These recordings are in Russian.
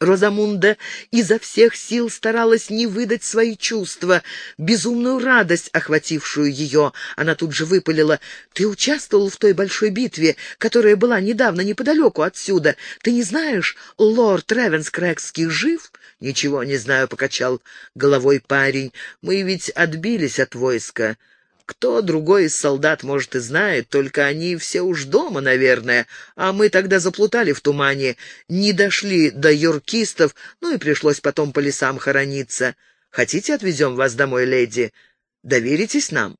Розамунда изо всех сил старалась не выдать свои чувства, безумную радость, охватившую ее. Она тут же выпалила. «Ты участвовал в той большой битве, которая была недавно неподалеку отсюда. Ты не знаешь, лорд Ревенскрэгский жив?» «Ничего не знаю», — покачал головой парень. «Мы ведь отбились от войска. Кто другой из солдат, может, и знает, только они все уж дома, наверное, а мы тогда заплутали в тумане, не дошли до юркистов, ну и пришлось потом по лесам хорониться. Хотите, отвезем вас домой, леди? Доверитесь нам?»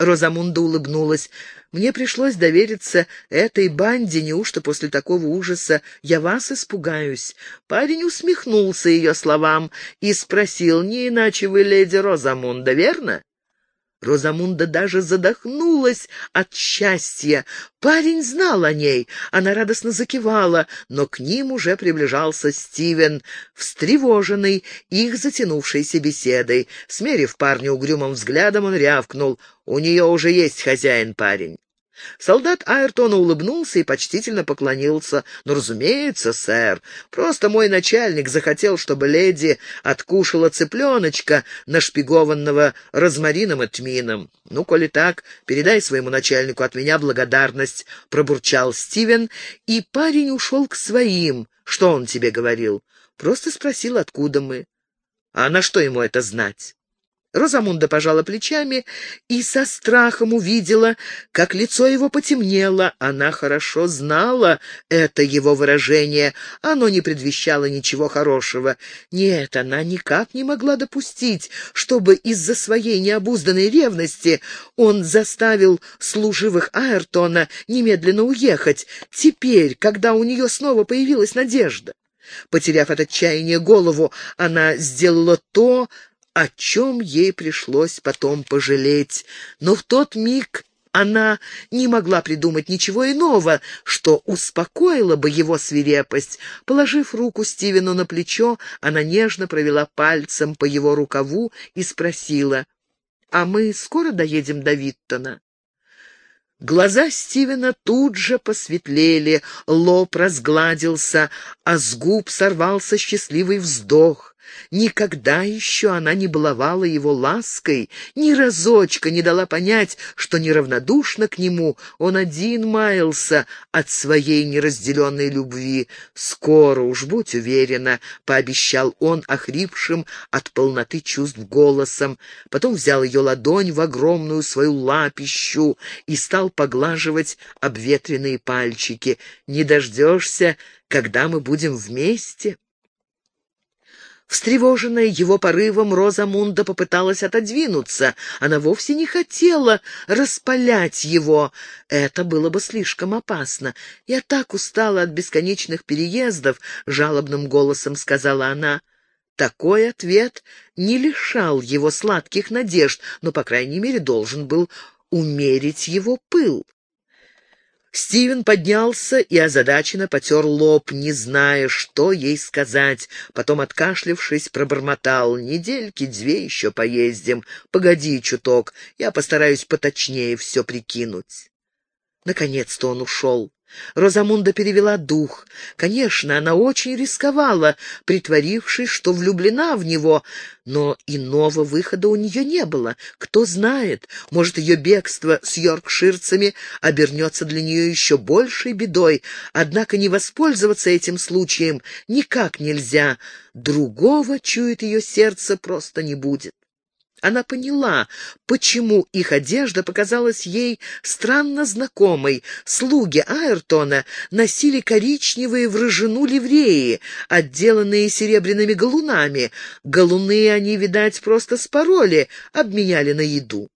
Розамунда улыбнулась. «Мне пришлось довериться этой банде, неужто после такого ужаса я вас испугаюсь?» Парень усмехнулся ее словам и спросил, «Не иначе вы леди Розамунда, верно?» Розамунда даже задохнулась от счастья. Парень знал о ней. Она радостно закивала, но к ним уже приближался Стивен, встревоженный их затянувшейся беседой. Смерив парня угрюмым взглядом, он рявкнул. «У нее уже есть хозяин, парень». Солдат Айртона улыбнулся и почтительно поклонился. «Ну, разумеется, сэр. Просто мой начальник захотел, чтобы леди откушала цыпленочка, нашпигованного розмарином и тмином. Ну, коли так, передай своему начальнику от меня благодарность», — пробурчал Стивен, и парень ушел к своим. «Что он тебе говорил?» «Просто спросил, откуда мы». «А на что ему это знать?» Розамунда пожала плечами и со страхом увидела, как лицо его потемнело. Она хорошо знала это его выражение. Оно не предвещало ничего хорошего. Нет, она никак не могла допустить, чтобы из-за своей необузданной ревности он заставил служивых Айртона немедленно уехать, теперь, когда у нее снова появилась надежда. Потеряв от отчаяния голову, она сделала то, о чем ей пришлось потом пожалеть. Но в тот миг она не могла придумать ничего иного, что успокоило бы его свирепость. Положив руку Стивену на плечо, она нежно провела пальцем по его рукаву и спросила, «А мы скоро доедем до Виттона?» Глаза Стивена тут же посветлели, лоб разгладился, а с губ сорвался счастливый вздох. Никогда еще она не баловала его лаской, ни разочка не дала понять, что неравнодушно к нему он один маялся от своей неразделенной любви. «Скоро уж, будь уверена», — пообещал он охрипшим от полноты чувств голосом. Потом взял ее ладонь в огромную свою лапищу и стал поглаживать обветренные пальчики. «Не дождешься, когда мы будем вместе?» Встревоженная его порывом, Розамунда попыталась отодвинуться. Она вовсе не хотела распалять его. Это было бы слишком опасно. «Я так устала от бесконечных переездов», — жалобным голосом сказала она. Такой ответ не лишал его сладких надежд, но, по крайней мере, должен был умерить его пыл. Стивен поднялся и озадаченно потер лоб, не зная, что ей сказать. Потом, откашлившись, пробормотал. «Недельки две еще поездим. Погоди чуток, я постараюсь поточнее все прикинуть». Наконец-то он ушел. Розамунда перевела дух. Конечно, она очень рисковала, притворившись, что влюблена в него, но иного выхода у нее не было. Кто знает, может, ее бегство с йоркширцами обернется для нее еще большей бедой, однако не воспользоваться этим случаем никак нельзя. Другого, чует ее сердце, просто не будет. Она поняла, почему их одежда показалась ей странно знакомой. Слуги Айртона носили коричневые в рыжину ливреи, отделанные серебряными галунами. Галуны они, видать, просто спороли, обменяли на еду.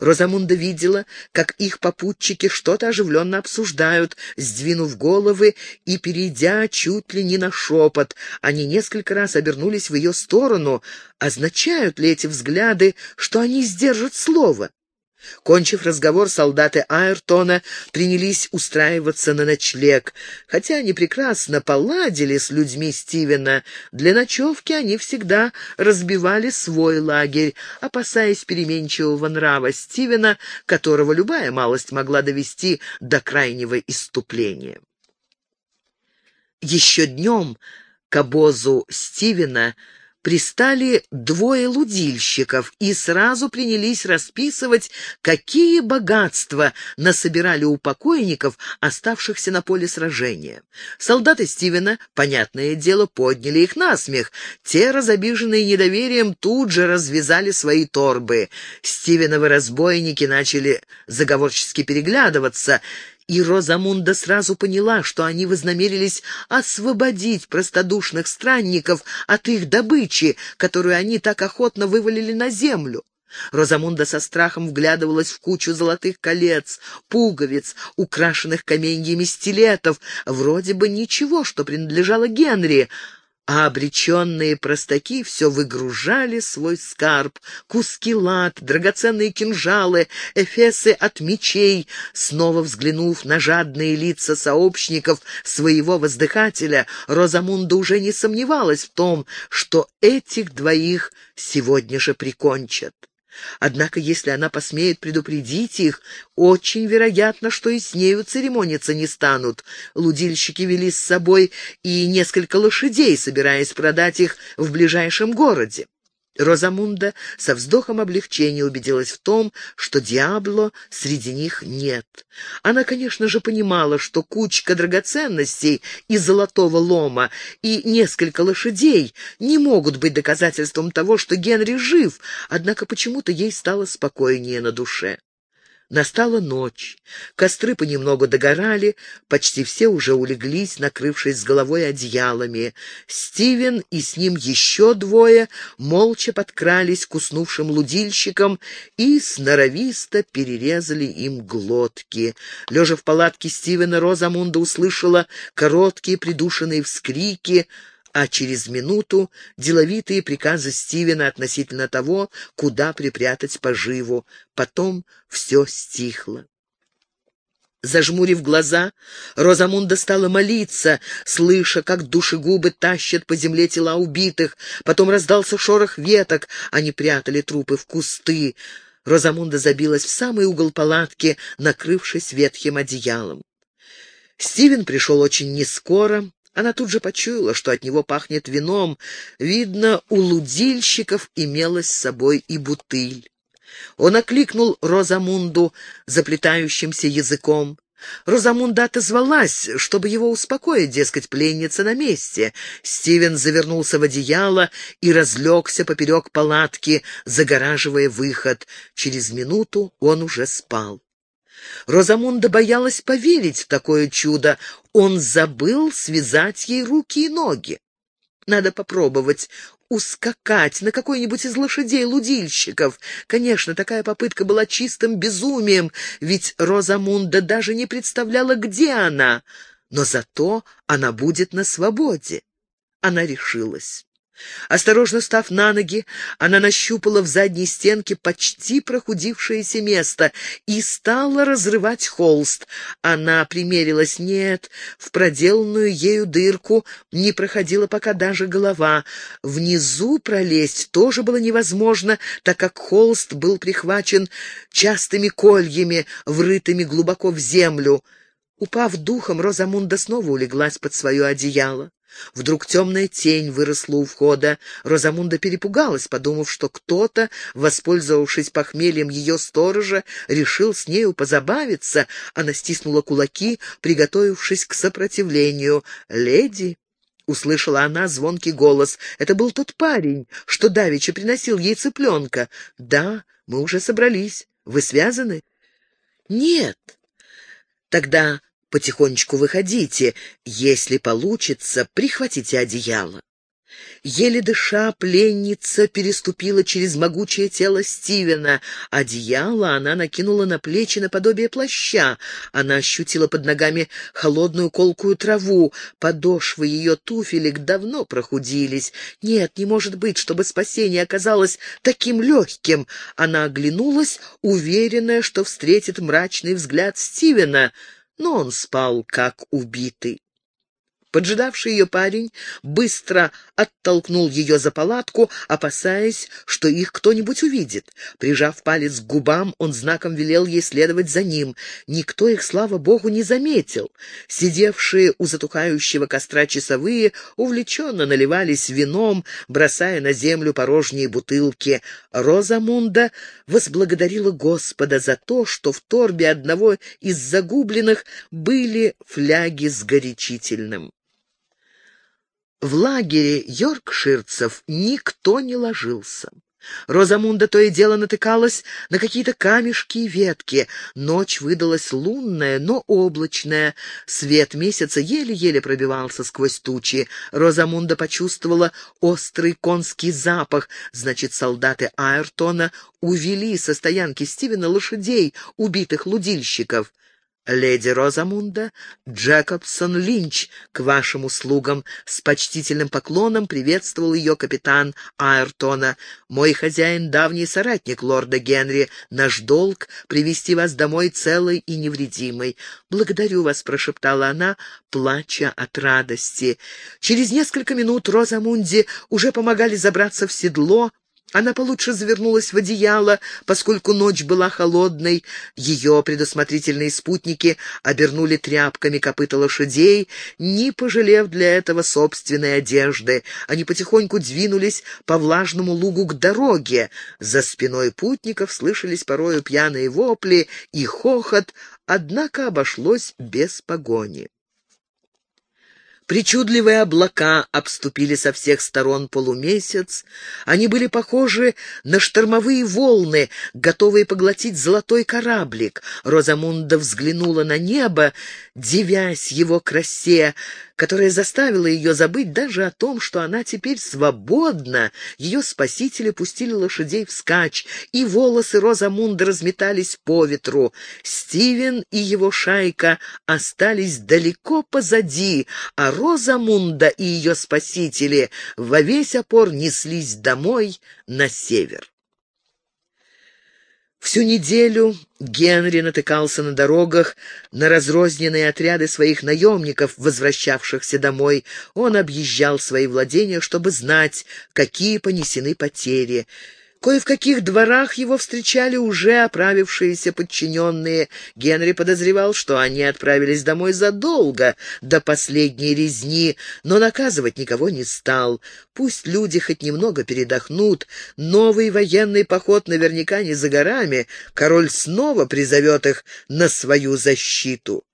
Розамунда видела, как их попутчики что-то оживленно обсуждают, сдвинув головы и перейдя чуть ли не на шепот. Они несколько раз обернулись в ее сторону. Означают ли эти взгляды, что они сдержат слово? Кончив разговор, солдаты Айртона принялись устраиваться на ночлег. Хотя они прекрасно поладили с людьми Стивена, для ночевки они всегда разбивали свой лагерь, опасаясь переменчивого нрава Стивена, которого любая малость могла довести до крайнего иступления. Еще днем К обозу Стивена пристали двое лудильщиков и сразу принялись расписывать, какие богатства насобирали у покойников, оставшихся на поле сражения. Солдаты Стивена, понятное дело, подняли их на смех. Те, разобиженные недоверием, тут же развязали свои торбы. Стивеновы разбойники начали заговорчески переглядываться — и Розамунда сразу поняла, что они вознамерились освободить простодушных странников от их добычи, которую они так охотно вывалили на землю. Розамунда со страхом вглядывалась в кучу золотых колец, пуговиц, украшенных каменьями стилетов, вроде бы ничего, что принадлежало Генри, а обреченные простаки все выгружали свой скарб, куски лад, драгоценные кинжалы, эфесы от мечей. Снова взглянув на жадные лица сообщников своего воздыхателя, Розамунда уже не сомневалась в том, что этих двоих сегодня же прикончат. Однако, если она посмеет предупредить их, очень вероятно, что и с нею церемониться не станут. Лудильщики вели с собой и несколько лошадей, собираясь продать их в ближайшем городе. Розамунда со вздохом облегчения убедилась в том, что Диабло среди них нет. Она, конечно же, понимала, что кучка драгоценностей и золотого лома и несколько лошадей не могут быть доказательством того, что Генри жив, однако почему-то ей стало спокойнее на душе. Настала ночь. Костры понемногу догорали, почти все уже улеглись, накрывшись с головой одеялами. Стивен и с ним еще двое молча подкрались к уснувшим лудильщикам и сноровисто перерезали им глотки. Лежа в палатке Стивена, Розамунда услышала короткие придушенные вскрики — а через минуту деловитые приказы Стивена относительно того, куда припрятать поживу. Потом все стихло. Зажмурив глаза, Розамунда стала молиться, слыша, как душегубы тащат по земле тела убитых. Потом раздался шорох веток, они прятали трупы в кусты. Розамунда забилась в самый угол палатки, накрывшись ветхим одеялом. Стивен пришел очень нескоро, она тут же почуяла, что от него пахнет вином. Видно, у лудильщиков имелась с собой и бутыль. Он окликнул Розамунду заплетающимся языком. Розамунда отозвалась, чтобы его успокоить, дескать, пленница на месте. Стивен завернулся в одеяло и разлегся поперек палатки, загораживая выход. Через минуту он уже спал. Розамунда боялась поверить в такое чудо. Он забыл связать ей руки и ноги. Надо попробовать ускакать на какой-нибудь из лошадей-лудильщиков. Конечно, такая попытка была чистым безумием, ведь Розамунда даже не представляла, где она, но зато она будет на свободе. Она решилась. Осторожно став на ноги, она нащупала в задней стенке почти прохудившееся место и стала разрывать холст. Она примерилась, нет, в проделанную ею дырку не проходила пока даже голова. Внизу пролезть тоже было невозможно, так как холст был прихвачен частыми кольями, врытыми глубоко в землю. Упав духом, Розамунда снова улеглась под свое одеяло. Вдруг темная тень выросла у входа. Розамунда перепугалась, подумав, что кто-то, воспользовавшись похмельем ее сторожа, решил с нею позабавиться. Она стиснула кулаки, приготовившись к сопротивлению. «Леди!» — услышала она звонкий голос. «Это был тот парень, что давеча приносил ей цыпленка. Да, мы уже собрались. Вы связаны?» «Нет». «Тогда Потихонечку выходите. Если получится, прихватите одеяло. Еле дыша, пленница переступила через могучее тело Стивена. Одеяло она накинула на плечи наподобие плаща. Она ощутила под ногами холодную колкую траву. Подошвы ее туфелек давно прохудились. Нет, не может быть, чтобы спасение оказалось таким легким. Она оглянулась, уверенная, что встретит мрачный взгляд Стивена — но он спал как убитый. Поджидавший ее парень быстро оттолкнул ее за палатку, опасаясь, что их кто-нибудь увидит. Прижав палец к губам, он знаком велел ей следовать за ним. Никто их, слава богу, не заметил. Сидевшие у затухающего костра часовые увлеченно наливались вином, бросая на землю порожние бутылки. Розамунда возблагодарила Господа за то, что в торбе одного из загубленных были фляги с горячительным. В лагере йоркширцев никто не ложился. Розамунда то и дело натыкалась на какие-то камешки и ветки. Ночь выдалась лунная, но облачная. Свет месяца еле-еле пробивался сквозь тучи. Розамунда почувствовала острый конский запах. Значит, солдаты Айртона увели со стоянки Стивена лошадей, убитых лудильщиков. «Леди Розамунда, Джекобсон Линч, к вашим услугам!» С почтительным поклоном приветствовал ее капитан Айртона. «Мой хозяин — давний соратник лорда Генри. Наш долг — привести вас домой целой и невредимой. Благодарю вас», — прошептала она, плача от радости. Через несколько минут Розамунде уже помогали забраться в седло, она получше завернулась в одеяло, поскольку ночь была холодной. Ее предусмотрительные спутники обернули тряпками копыта лошадей, не пожалев для этого собственной одежды. Они потихоньку двинулись по влажному лугу к дороге. За спиной путников слышались порою пьяные вопли и хохот, однако обошлось без погони. Причудливые облака обступили со всех сторон полумесяц. Они были похожи на штормовые волны, готовые поглотить золотой кораблик. Розамунда взглянула на небо, дивясь его красе, которая заставила ее забыть даже о том, что она теперь свободна. Ее спасители пустили лошадей вскачь, и волосы Розамунды разметались по ветру. Стивен и его шайка остались далеко позади, а Розамунда и ее спасители во весь опор неслись домой на север. Всю неделю Генри натыкался на дорогах на разрозненные отряды своих наемников, возвращавшихся домой. Он объезжал свои владения, чтобы знать, какие понесены потери. Кое в каких дворах его встречали уже оправившиеся подчиненные. Генри подозревал, что они отправились домой задолго до последней резни, но наказывать никого не стал. Пусть люди хоть немного передохнут. Новый военный поход наверняка не за горами. Король снова призовет их на свою защиту.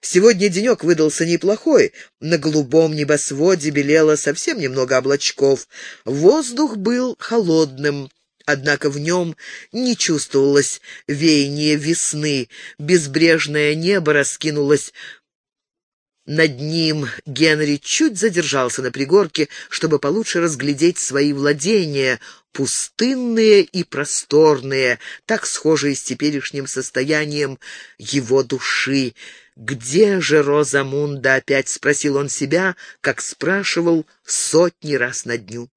Сегодня денек выдался неплохой. На голубом небосводе белело совсем немного облачков. Воздух был холодным. Однако в нем не чувствовалось веяние весны, безбрежное небо раскинулось над ним Генри чуть задержался на пригорке, чтобы получше разглядеть свои владения, пустынные и просторные, так схожие с теперешним состоянием его души. «Где же Розамунда?» — опять спросил он себя, как спрашивал сотни раз на дню.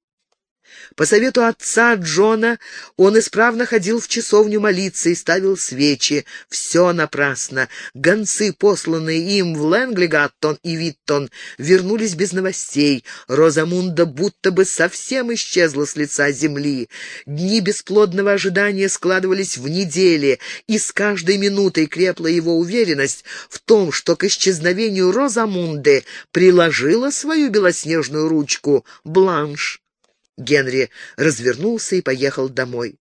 По совету отца Джона он исправно ходил в часовню молиться и ставил свечи. Все напрасно. Гонцы, посланные им в Лэнглигаттон и Виттон, вернулись без новостей. Розамунда будто бы совсем исчезла с лица земли. Дни бесплодного ожидания складывались в недели, и с каждой минутой крепла его уверенность в том, что к исчезновению Розамунды приложила свою белоснежную ручку Бланш. Генри развернулся и поехал домой.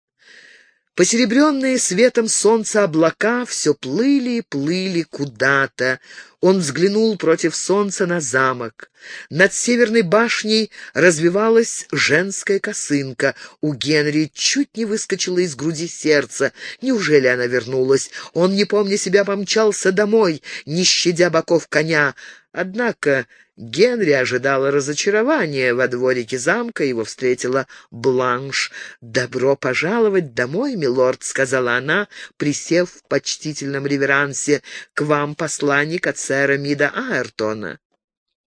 Посеребренные светом солнца облака все плыли и плыли куда-то. Он взглянул против солнца на замок. Над северной башней развивалась женская косынка. У Генри чуть не выскочила из груди сердце. Неужели она вернулась? Он, не помня себя, помчался домой, не щадя боков коня. Однако Генри ожидала разочарования. Во дворике замка его встретила Бланш. «Добро пожаловать домой, милорд», — сказала она, присев в почтительном реверансе. «К вам посланник от сэра Мида Айртона».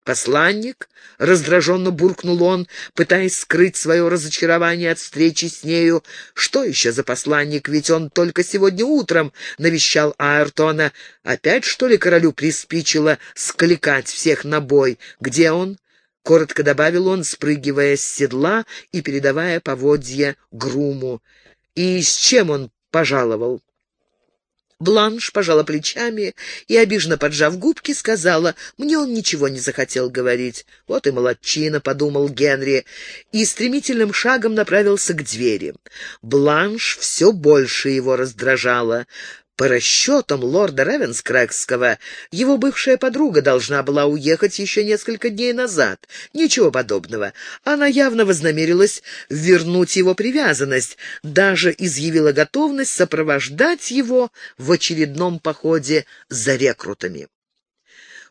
«Посланник?» — раздраженно буркнул он, пытаясь скрыть свое разочарование от встречи с нею. «Что еще за посланник? Ведь он только сегодня утром навещал Айртона. Опять, что ли, королю приспичило скликать всех на бой? Где он?» — коротко добавил он, спрыгивая с седла и передавая поводья груму. «И с чем он пожаловал?» Бланш пожала плечами и, обиженно поджав губки, сказала, «Мне он ничего не захотел говорить». «Вот и молодчина», — подумал Генри, и стремительным шагом направился к двери. Бланш все больше его раздражала. По расчетам лорда Ревенскрэгского, его бывшая подруга должна была уехать еще несколько дней назад. Ничего подобного. Она явно вознамерилась вернуть его привязанность, даже изъявила готовность сопровождать его в очередном походе за рекрутами.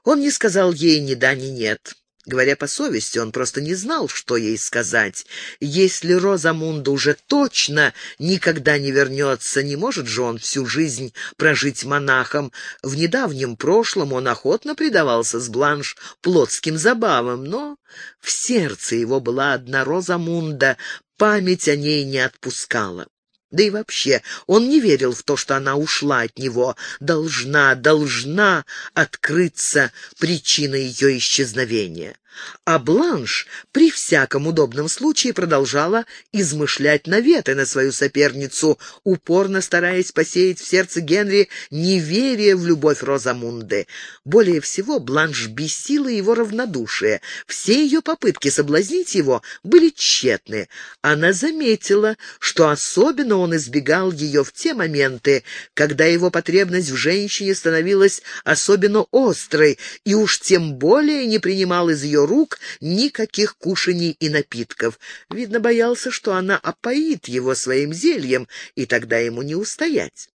Он не сказал ей ни да, ни нет. Говоря по совести, он просто не знал, что ей сказать. Если Розамунда уже точно никогда не вернется, не может же он всю жизнь прожить монахом. В недавнем прошлом он охотно предавался с Бланш плотским забавам, но в сердце его была одна Розамунда, память о ней не отпускала. Да и вообще, он не верил в то, что она ушла от него. Должна, должна открыться причина ее исчезновения. А Бланш при всяком удобном случае продолжала измышлять наветы на свою соперницу, упорно стараясь посеять в сердце Генри неверие в любовь Розамунды. Более всего Бланш бесила его равнодушие. Все ее попытки соблазнить его были тщетны. Она заметила, что особенно он избегал ее в те моменты, когда его потребность в женщине становилась особенно острой, и уж тем более не принимал из ее рук никаких кушаний и напитков. Видно, боялся, что она опоит его своим зельем, и тогда ему не устоять.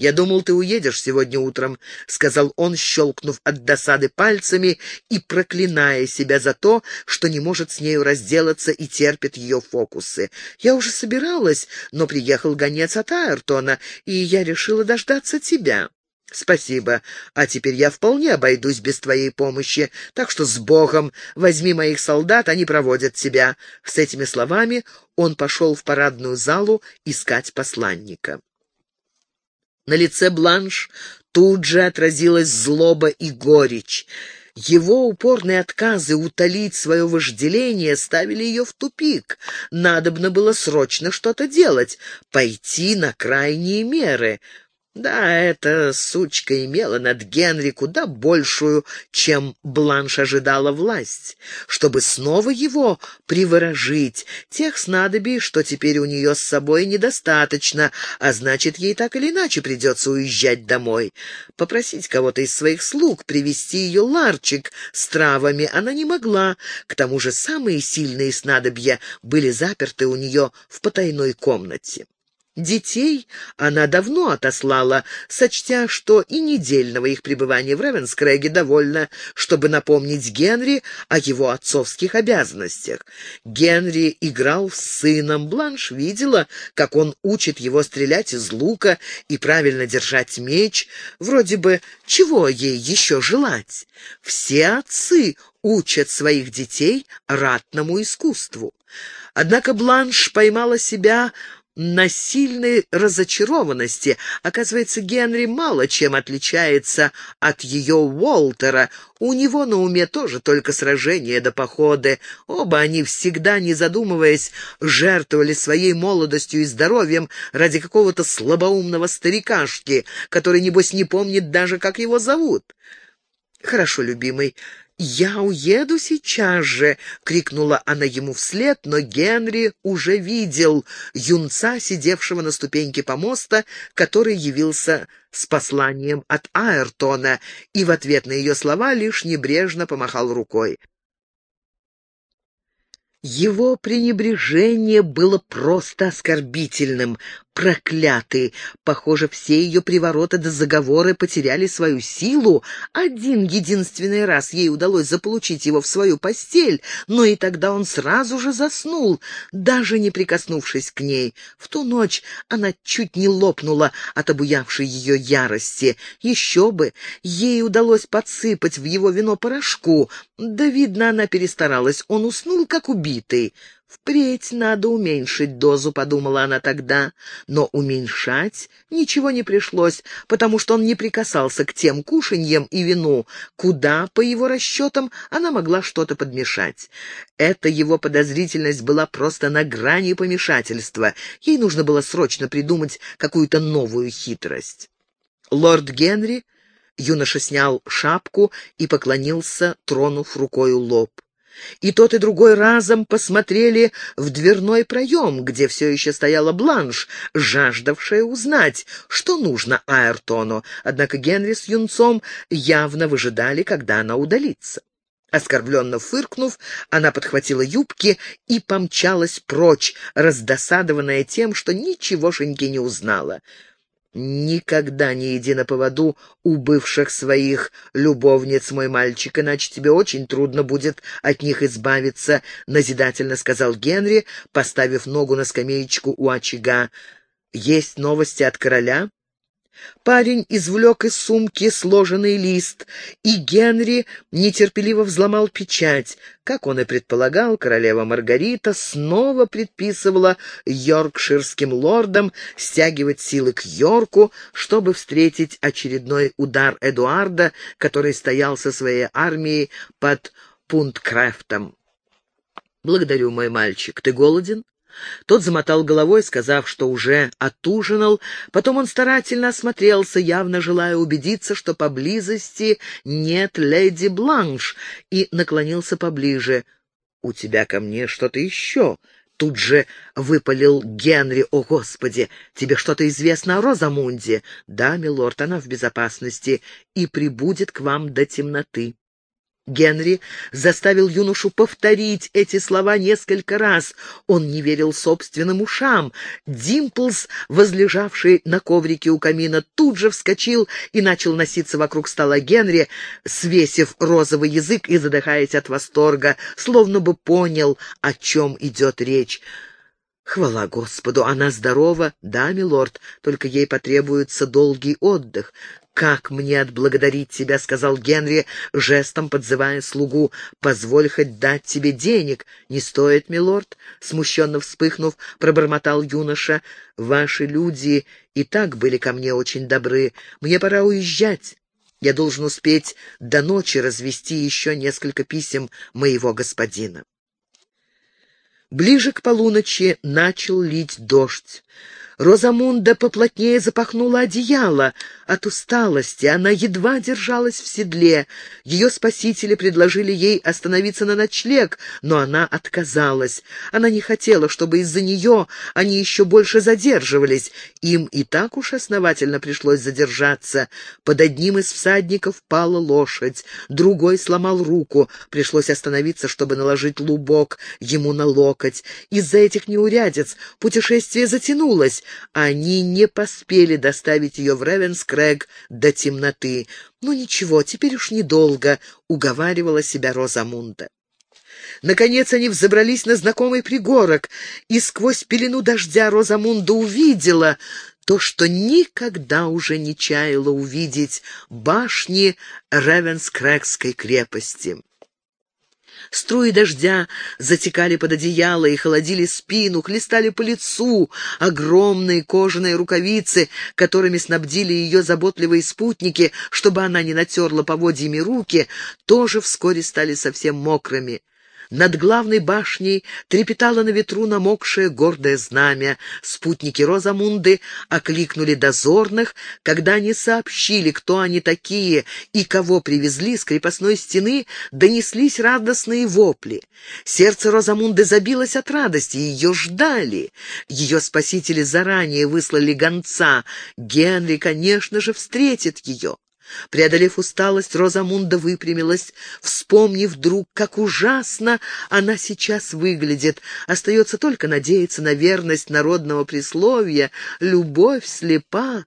«Я думал, ты уедешь сегодня утром», — сказал он, щелкнув от досады пальцами и проклиная себя за то, что не может с нею разделаться и терпит ее фокусы. «Я уже собиралась, но приехал гонец от Айртона, и я решила дождаться тебя». «Спасибо. А теперь я вполне обойдусь без твоей помощи. Так что с Богом возьми моих солдат, они проводят тебя». С этими словами он пошел в парадную залу искать посланника. На лице Бланш тут же отразилась злоба и горечь. Его упорные отказы утолить свое вожделение ставили ее в тупик. Надобно было срочно что-то делать, пойти на крайние меры. Да, эта сучка имела над Генри куда большую, чем Бланш ожидала власть. Чтобы снова его приворожить, тех снадобий, что теперь у нее с собой недостаточно, а значит, ей так или иначе придется уезжать домой. Попросить кого-то из своих слуг привести ее ларчик с травами она не могла, к тому же самые сильные снадобья были заперты у нее в потайной комнате. Детей она давно отослала, сочтя, что и недельного их пребывания в Ревенскрэге довольно, чтобы напомнить Генри о его отцовских обязанностях. Генри играл с сыном, Бланш видела, как он учит его стрелять из лука и правильно держать меч. Вроде бы, чего ей еще желать? Все отцы учат своих детей ратному искусству. Однако Бланш поймала себя на сильной разочарованности. Оказывается, Генри мало чем отличается от ее Уолтера. У него на уме тоже только сражения да походы. Оба они всегда, не задумываясь, жертвовали своей молодостью и здоровьем ради какого-то слабоумного старикашки, который, небось, не помнит даже, как его зовут. «Хорошо, любимый, «Я уеду сейчас же!» — крикнула она ему вслед, но Генри уже видел юнца, сидевшего на ступеньке помоста, который явился с посланием от Айртона, и в ответ на ее слова лишь небрежно помахал рукой. Его пренебрежение было просто оскорбительным. Проклятый! Похоже, все ее привороты до заговоры потеряли свою силу. Один единственный раз ей удалось заполучить его в свою постель, но и тогда он сразу же заснул, даже не прикоснувшись к ней. В ту ночь она чуть не лопнула от обуявшей ее ярости. Еще бы! Ей удалось подсыпать в его вино порошку. Да, видно, она перестаралась. Он уснул, как убитый. «Впредь надо уменьшить дозу», — подумала она тогда. Но уменьшать ничего не пришлось, потому что он не прикасался к тем кушаньям и вину, куда, по его расчетам, она могла что-то подмешать. Эта его подозрительность была просто на грани помешательства. Ей нужно было срочно придумать какую-то новую хитрость. Лорд Генри, юноша снял шапку и поклонился, тронув рукою лоб. И тот, и другой разом посмотрели в дверной проем, где все еще стояла Бланш, жаждавшая узнать, что нужно Айртону, однако Генри с юнцом явно выжидали, когда она удалится. Оскорбленно фыркнув, она подхватила юбки и помчалась прочь, раздосадованная тем, что ничегошеньки не узнала. Никогда не иди на поводу у бывших своих любовниц, мой мальчик, иначе тебе очень трудно будет от них избавиться, — назидательно сказал Генри, поставив ногу на скамеечку у очага. Есть новости от короля? Парень извлек из сумки сложенный лист, и Генри нетерпеливо взломал печать. Как он и предполагал, королева Маргарита снова предписывала йоркширским лордам стягивать силы к Йорку, чтобы встретить очередной удар Эдуарда, который стоял со своей армией под Пунккрефтом. «Благодарю, мой мальчик. Ты голоден?» Тот замотал головой, сказав, что уже отужинал. Потом он старательно осмотрелся, явно желая убедиться, что поблизости нет леди Бланш, и наклонился поближе. «У тебя ко мне что-то еще?» Тут же выпалил Генри. «О, Господи! Тебе что-то известно о Розамунде?» «Да, милорд, она в безопасности и прибудет к вам до темноты». Генри заставил юношу повторить эти слова несколько раз. Он не верил собственным ушам. Димплс, возлежавший на коврике у камина, тут же вскочил и начал носиться вокруг стола Генри, свесив розовый язык и задыхаясь от восторга, словно бы понял, о чем идет речь. Хвала Господу, она здорова, да, милорд, только ей потребуется долгий отдых. «Как мне отблагодарить тебя?» — сказал Генри, жестом подзывая слугу. «Позволь хоть дать тебе денег». «Не стоит, милорд», — смущенно вспыхнув, пробормотал юноша. «Ваши люди и так были ко мне очень добры. Мне пора уезжать. Я должен успеть до ночи развести еще несколько писем моего господина». Ближе к полуночи начал лить дождь. Розамунда поплотнее запахнула одеяло. От усталости она едва держалась в седле. Ее спасители предложили ей остановиться на ночлег, но она отказалась. Она не хотела, чтобы из-за нее они еще больше задерживались. Им и так уж основательно пришлось задержаться. Под одним из всадников пала лошадь, другой сломал руку. Пришлось остановиться, чтобы наложить лубок ему на локоть. Из-за этих неурядиц путешествие затянулось. Они не поспели доставить ее в Ревенскрэг до темноты. «Ну ничего, теперь уж недолго», — уговаривала себя Розамунда. Наконец они взобрались на знакомый пригорок, и сквозь пелену дождя Розамунда увидела то, что никогда уже не чаяла увидеть башни Ревенскрэгской крепости. Струи дождя затекали под одеяло и холодили спину, хлестали по лицу. Огромные кожаные рукавицы, которыми снабдили ее заботливые спутники, чтобы она не натерла поводьями руки, тоже вскоре стали совсем мокрыми. Над главной башней трепетало на ветру намокшее гордое знамя. Спутники Розамунды окликнули дозорных, когда они сообщили, кто они такие и кого привезли с крепостной стены, донеслись радостные вопли. Сердце Розамунды забилось от радости, ее ждали. Ее спасители заранее выслали гонца. Генри, конечно же, встретит ее. Преодолев усталость, Розамунда выпрямилась, вспомнив вдруг, как ужасно она сейчас выглядит. Остается только надеяться на верность народного присловия «любовь слепа».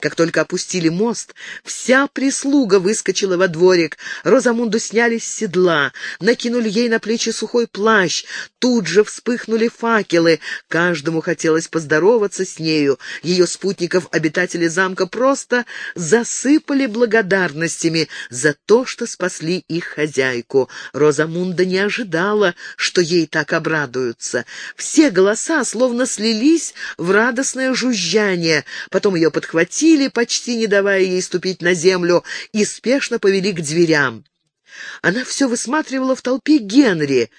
Как только опустили мост, вся прислуга выскочила во дворик. Розамунду сняли с седла, накинули ей на плечи сухой плащ. Тут же вспыхнули факелы. Каждому хотелось поздороваться с нею. Ее спутников обитатели замка просто засыпали благодарностями за то, что спасли их хозяйку. Розамунда не ожидала, что ей так обрадуются. Все голоса словно слились в радостное жужжание. Потом ее подхватили, схватили, почти не давая ей ступить на землю, и спешно повели к дверям. Она все высматривала в толпе Генри,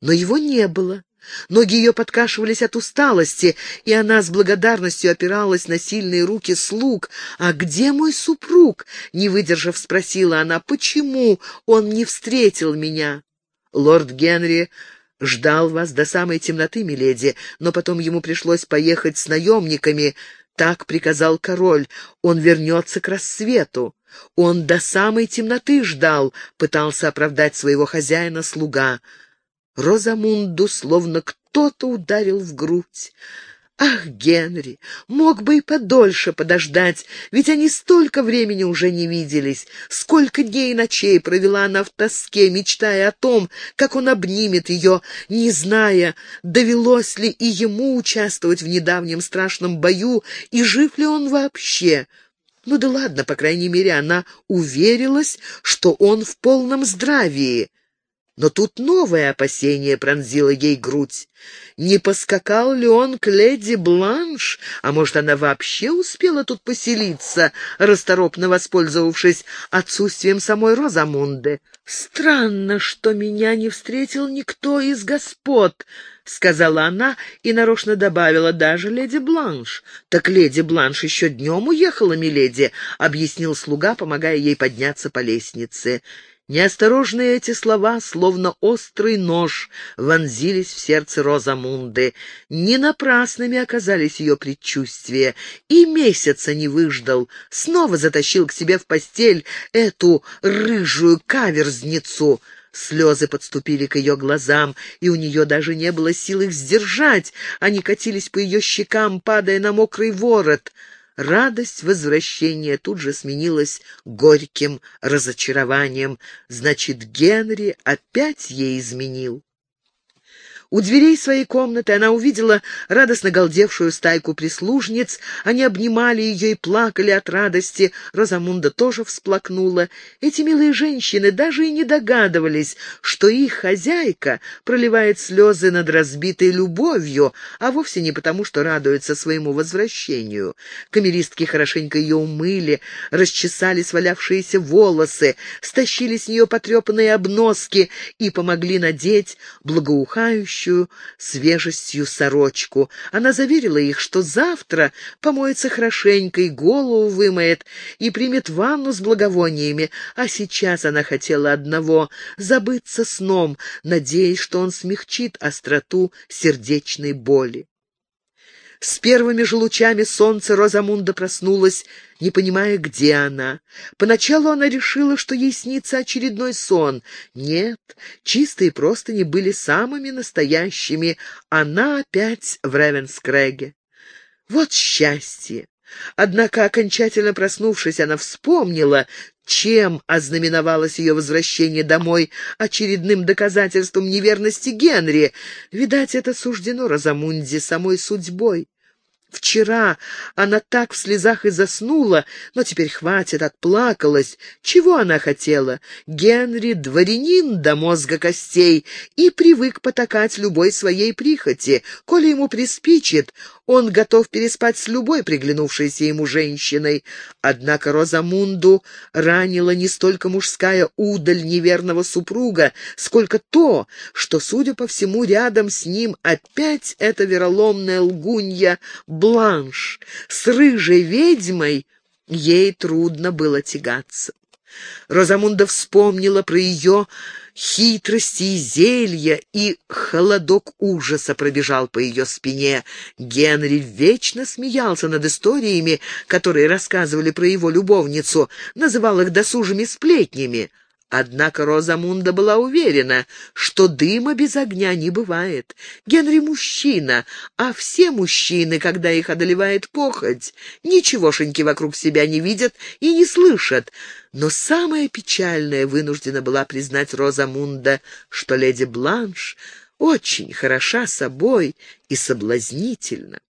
но его не было. Ноги ее подкашивались от усталости, и она с благодарностью опиралась на сильные руки слуг. «А где мой супруг?» — не выдержав, спросила она. «Почему он не встретил меня?» Лорд Генри ждал вас до самой темноты, миледи, но потом ему пришлось поехать с наемниками. Так приказал король. Он вернется к рассвету. Он до самой темноты ждал, пытался оправдать своего хозяина слуга. Розамунду словно кто-то ударил в грудь. Ах, Генри, мог бы и подольше подождать, ведь они столько времени уже не виделись. Сколько дней и ночей провела она в тоске, мечтая о том, как он обнимет ее, не зная, довелось ли и ему участвовать в недавнем страшном бою, и жив ли он вообще. Ну да ладно, по крайней мере, она уверилась, что он в полном здравии. Но тут новое опасение пронзило ей грудь. Не поскакал ли он к леди Бланш? А может, она вообще успела тут поселиться, расторопно воспользовавшись отсутствием самой Розамунды? «Странно, что меня не встретил никто из господ», — сказала она и нарочно добавила даже леди Бланш. «Так леди Бланш еще днем уехала, миледи», — объяснил слуга, помогая ей подняться по лестнице. Неосторожные эти слова, словно острый нож, вонзились в сердце Розамунды. Не напрасными оказались ее предчувствия. И месяца не выждал, снова затащил к себе в постель эту рыжую каверзницу. Слезы подступили к ее глазам, и у нее даже не было сил их сдержать. Они катились по ее щекам, падая на мокрый ворот — Радость возвращения тут же сменилась горьким разочарованием. Значит, Генри опять ей изменил. У дверей своей комнаты она увидела радостно галдевшую стайку прислужниц. Они обнимали ее и плакали от радости. Розамунда тоже всплакнула. Эти милые женщины даже и не догадывались, что их хозяйка проливает слезы над разбитой любовью, а вовсе не потому, что радуется своему возвращению. Камеристки хорошенько ее умыли, расчесали свалявшиеся волосы, стащили с нее потрепанные обноски и помогли надеть благоухающую пахнущую свежестью сорочку. Она заверила их, что завтра помоется хорошенько и голову вымоет, и примет ванну с благовониями, а сейчас она хотела одного — забыться сном, надеясь, что он смягчит остроту сердечной боли. С первыми же лучами солнца Розамунда проснулась, не понимая, где она. Поначалу она решила, что ей снится очередной сон. Нет, чистые простыни были самыми настоящими. Она опять в Ревенскреге. Вот счастье! Однако, окончательно проснувшись, она вспомнила, чем ознаменовалось ее возвращение домой очередным доказательством неверности Генри. Видать, это суждено Розамунде самой судьбой. Вчера она так в слезах и заснула, но теперь хватит, отплакалась. Чего она хотела? Генри — дворянин до мозга костей и привык потакать любой своей прихоти. Коли ему приспичит, он готов переспать с любой приглянувшейся ему женщиной. Однако Розамунду ранила не столько мужская удаль неверного супруга, сколько то, что, судя по всему, рядом с ним опять эта вероломная лгунья Бланш с рыжей ведьмой, ей трудно было тягаться. Розамунда вспомнила про ее хитрости и зелья, и холодок ужаса пробежал по ее спине. Генри вечно смеялся над историями, которые рассказывали про его любовницу, называл их досужими сплетнями. Однако Розамунда была уверена, что дыма без огня не бывает. Генри мужчина, а все мужчины, когда их одолевает похоть, ничегошеньки вокруг себя не видят и не слышат. Но самое печальное вынуждена была признать Розамунда, что леди Бланш очень хороша собой и соблазнительна.